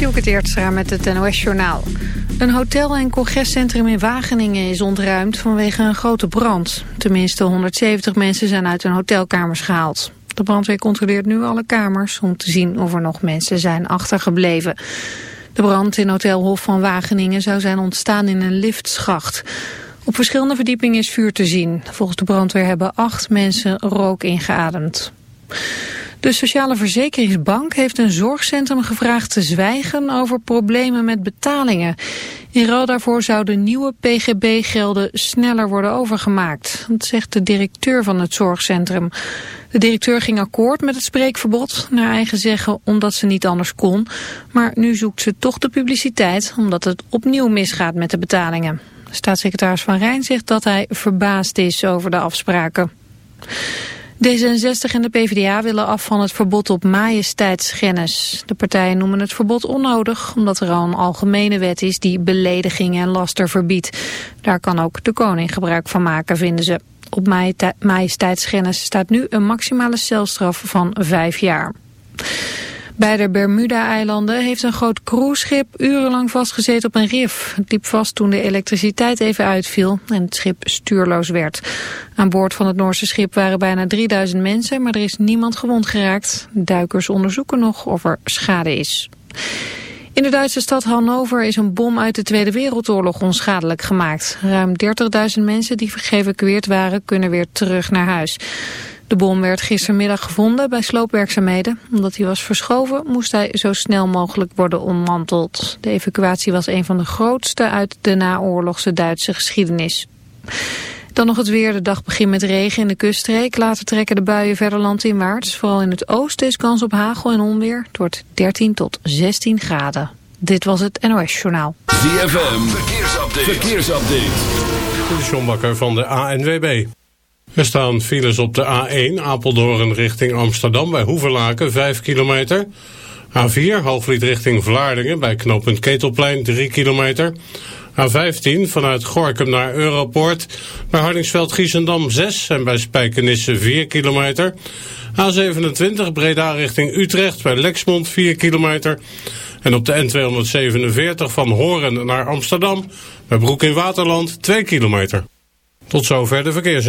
Dielke Teertstra met het NOS-journaal. Een hotel- en congrescentrum in Wageningen is ontruimd vanwege een grote brand. Tenminste 170 mensen zijn uit hun hotelkamers gehaald. De brandweer controleert nu alle kamers om te zien of er nog mensen zijn achtergebleven. De brand in Hotel Hof van Wageningen zou zijn ontstaan in een liftschacht. Op verschillende verdiepingen is vuur te zien. Volgens de brandweer hebben acht mensen rook ingeademd. De Sociale Verzekeringsbank heeft een zorgcentrum gevraagd te zwijgen over problemen met betalingen. In ruil daarvoor zouden nieuwe PGB-gelden sneller worden overgemaakt. Dat zegt de directeur van het zorgcentrum. De directeur ging akkoord met het spreekverbod, naar eigen zeggen omdat ze niet anders kon. Maar nu zoekt ze toch de publiciteit omdat het opnieuw misgaat met de betalingen. Staatssecretaris Van Rijn zegt dat hij verbaasd is over de afspraken. D66 en de PvdA willen af van het verbod op majesteitsschennis. De partijen noemen het verbod onnodig, omdat er al een algemene wet is die belediging en laster verbiedt. Daar kan ook de koning gebruik van maken, vinden ze. Op majesteitsschennis staat nu een maximale celstraf van vijf jaar. Bij de Bermuda-eilanden heeft een groot cruiseschip urenlang vastgezeten op een rif. Het liep vast toen de elektriciteit even uitviel en het schip stuurloos werd. Aan boord van het Noorse schip waren bijna 3000 mensen, maar er is niemand gewond geraakt. Duikers onderzoeken nog of er schade is. In de Duitse stad Hannover is een bom uit de Tweede Wereldoorlog onschadelijk gemaakt. Ruim 30.000 mensen die geëvacueerd waren kunnen weer terug naar huis. De bom werd gistermiddag gevonden bij sloopwerkzaamheden. Omdat hij was verschoven moest hij zo snel mogelijk worden ontmanteld. De evacuatie was een van de grootste uit de naoorlogse Duitse geschiedenis. Dan nog het weer. De dag begint met regen in de kuststreek. Later trekken de buien verder landinwaarts. Vooral in het oosten is kans op hagel en onweer. Het wordt 13 tot 16 graden. Dit was het NOS Journaal. ZFM. Verkeersupdate. Verkeersupdate. De John Bakker van de ANWB. Er staan files op de A1 Apeldoorn richting Amsterdam bij Hoeverlaken 5 kilometer. A4 Hoofdvliet richting Vlaardingen bij knooppunt Ketelplein 3 kilometer. A15 vanuit Gorkum naar Europoort bij Hardingsveld-Giessendam 6 en bij Spijkenisse 4 kilometer. A27 Breda richting Utrecht bij Lexmond 4 kilometer. En op de N247 van Horen naar Amsterdam bij Broek in Waterland 2 kilometer. Tot zover de verkeers.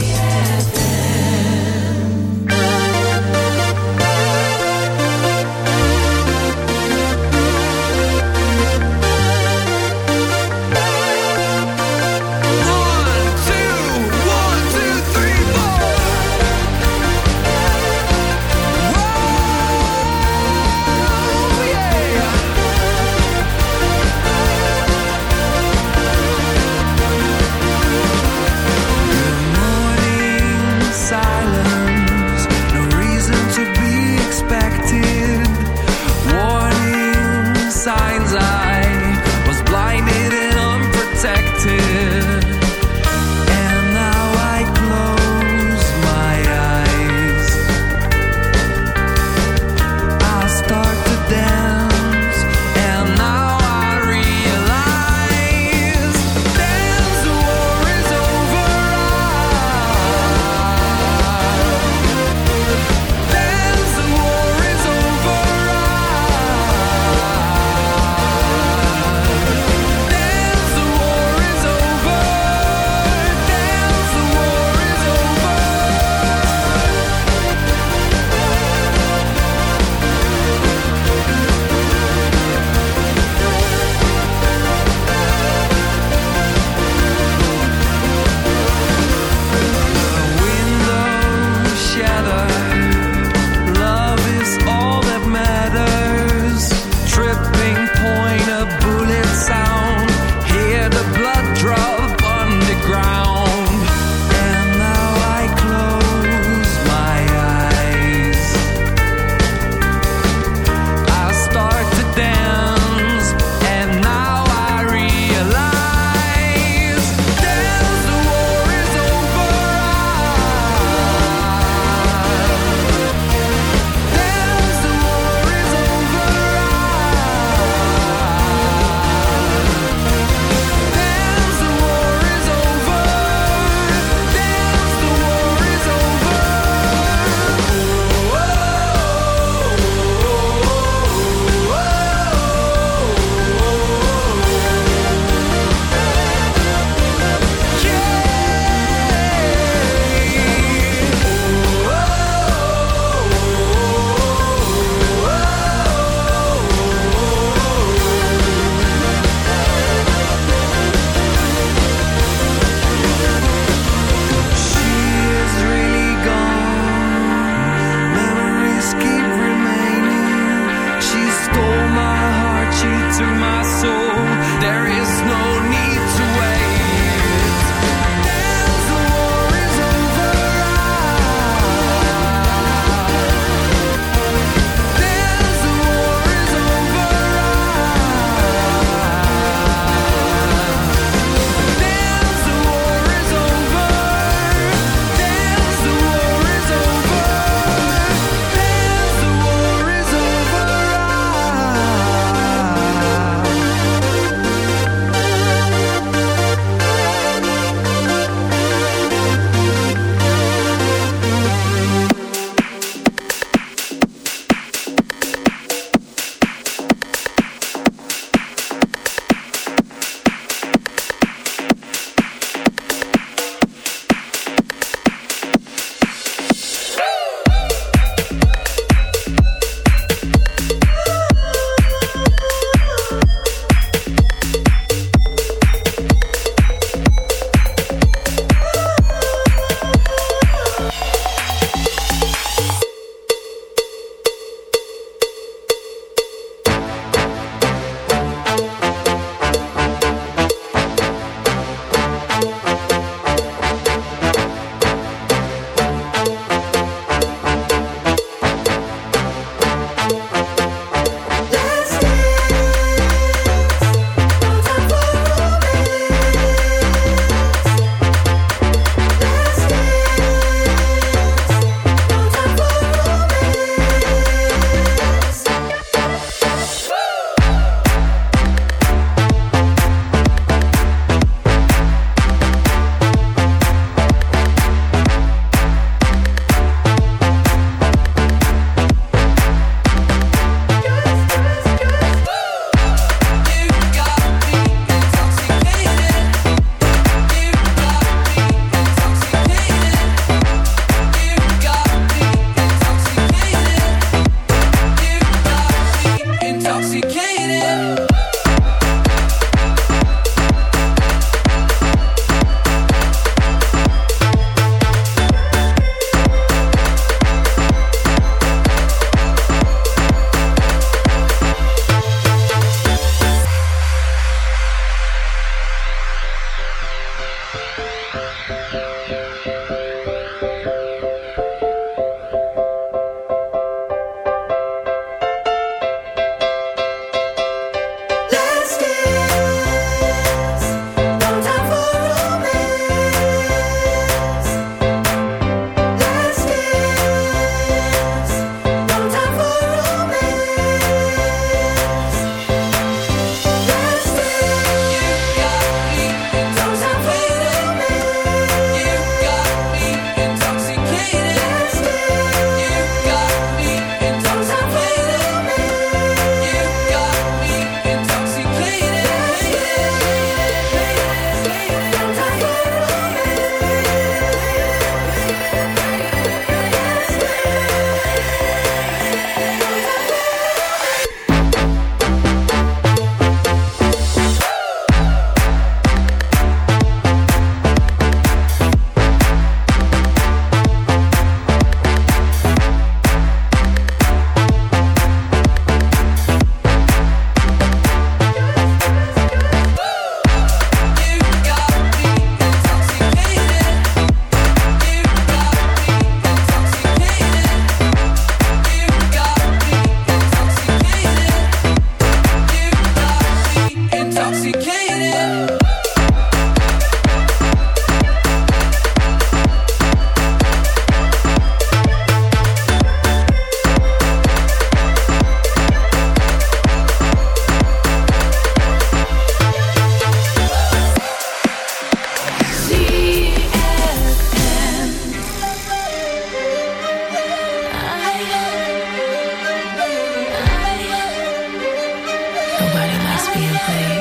Feel free.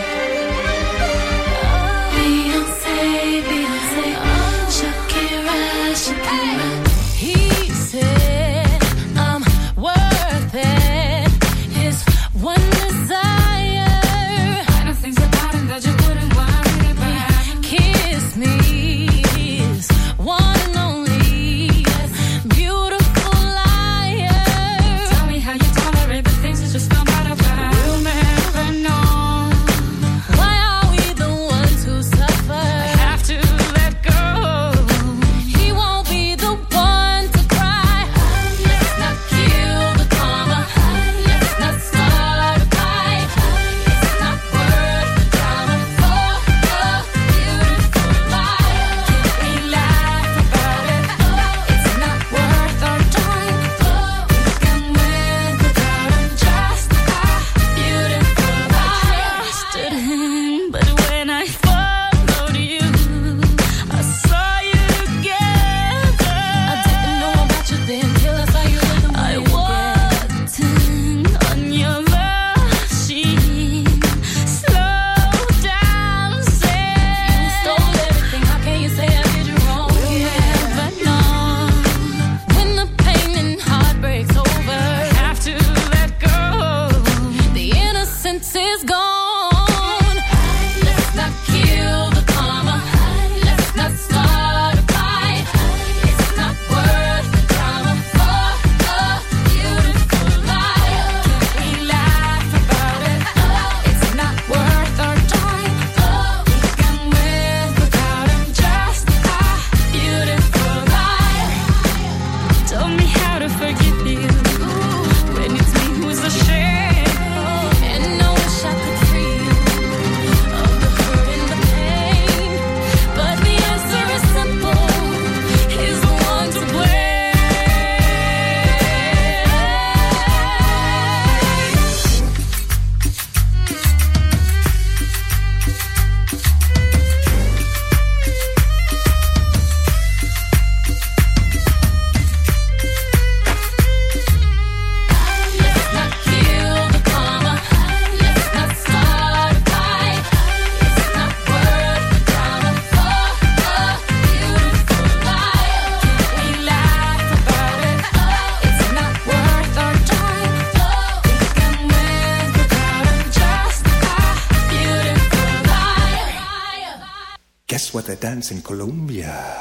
Dance en Colombia.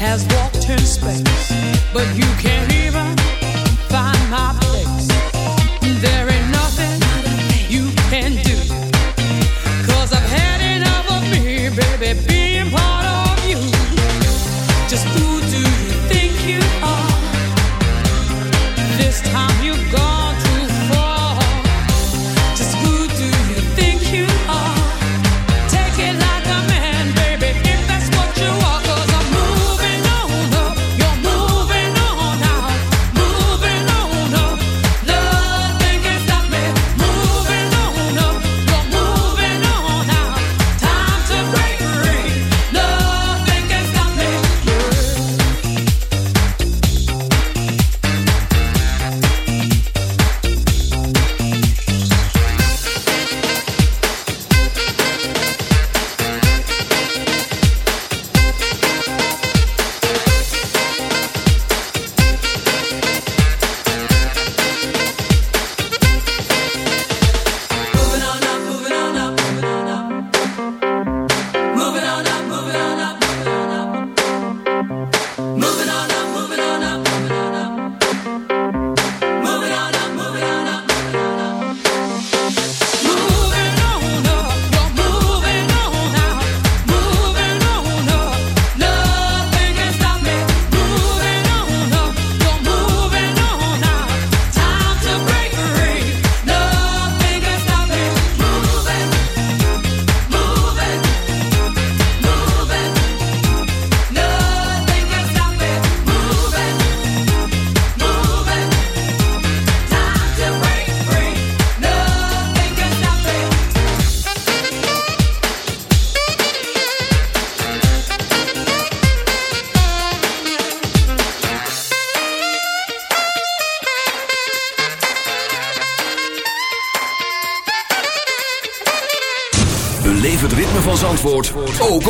has walked in space, but you can't even find my place.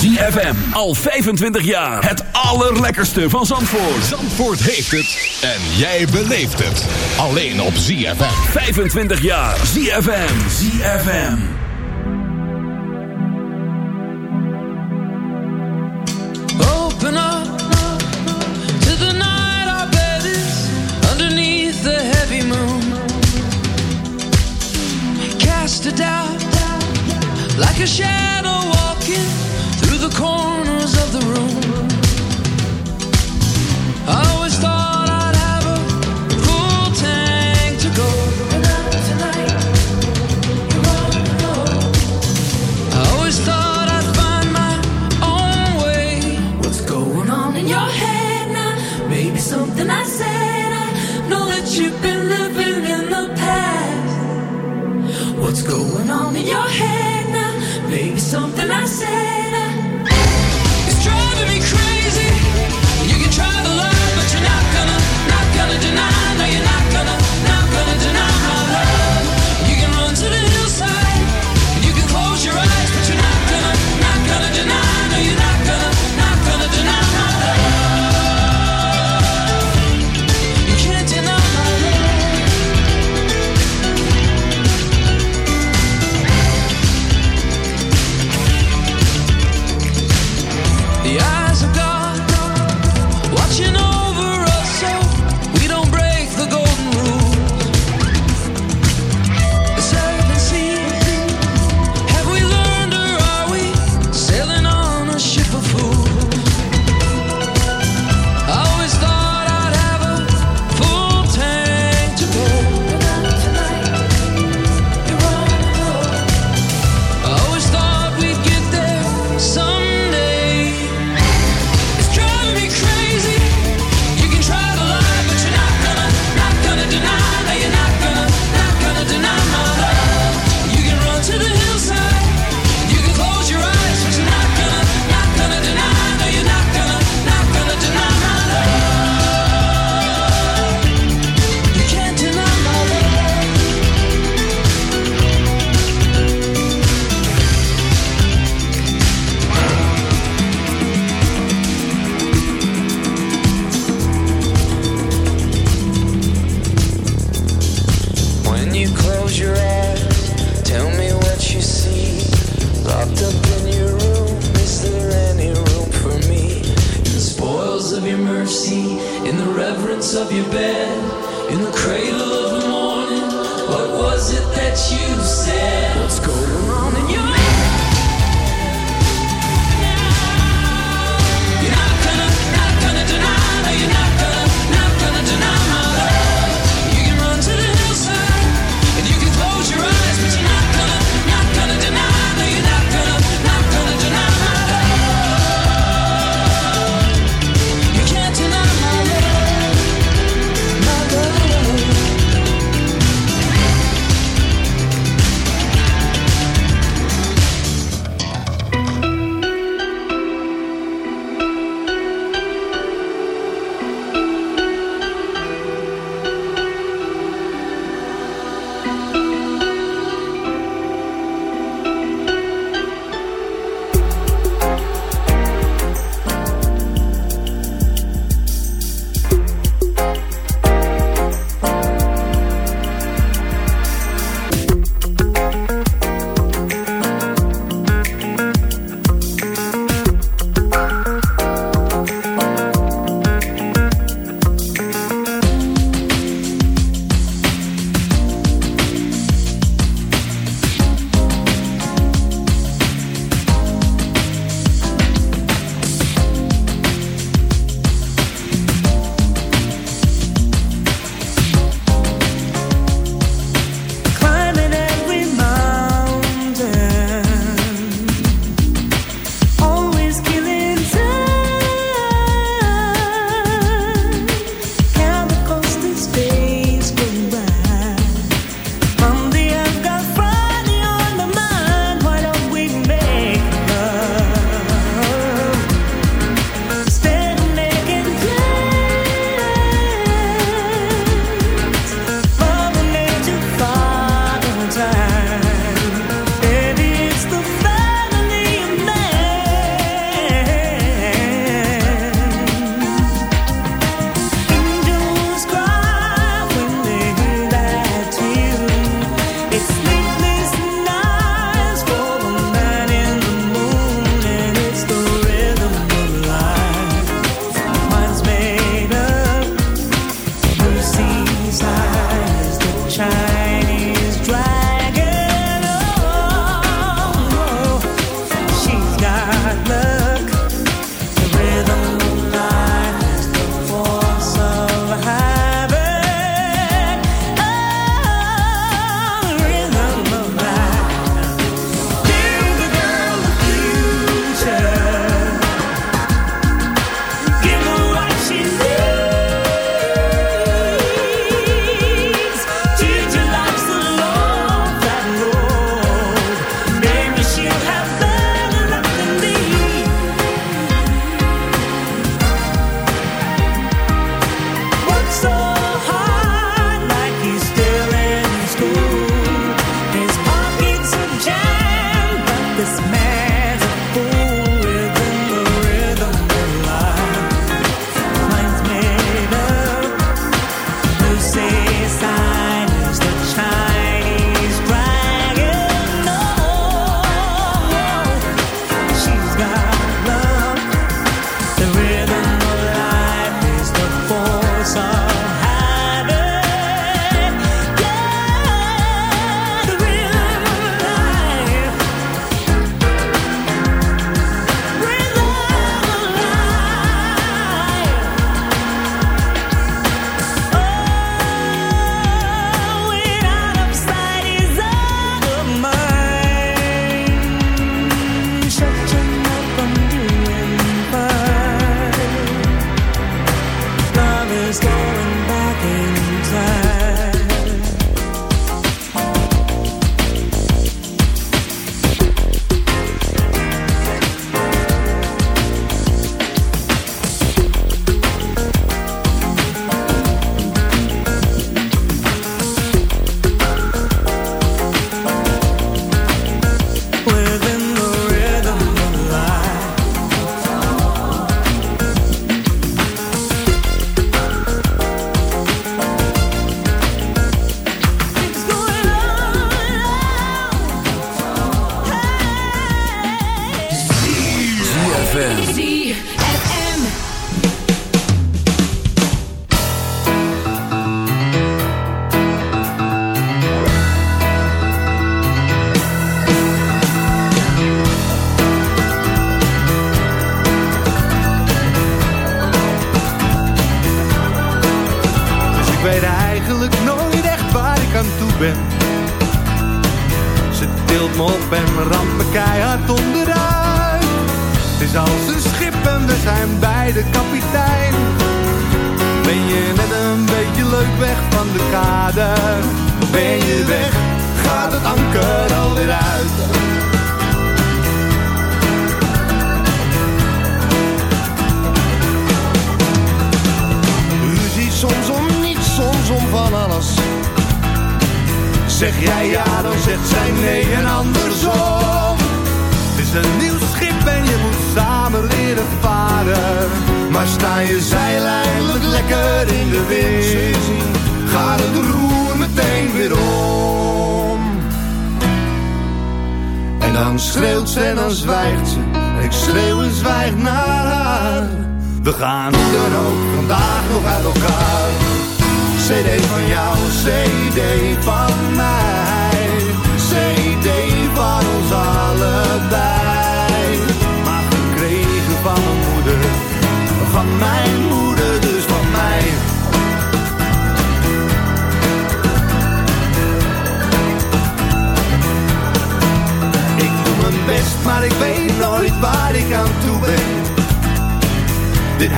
ZFM. Al 25 jaar. Het allerlekkerste van Zandvoort. Zandvoort heeft het. En jij beleeft het. Alleen op ZFM. 25 jaar. ZFM. ZFM. Open up to the night our bed is underneath the heavy moon. Cast it down like a shadow.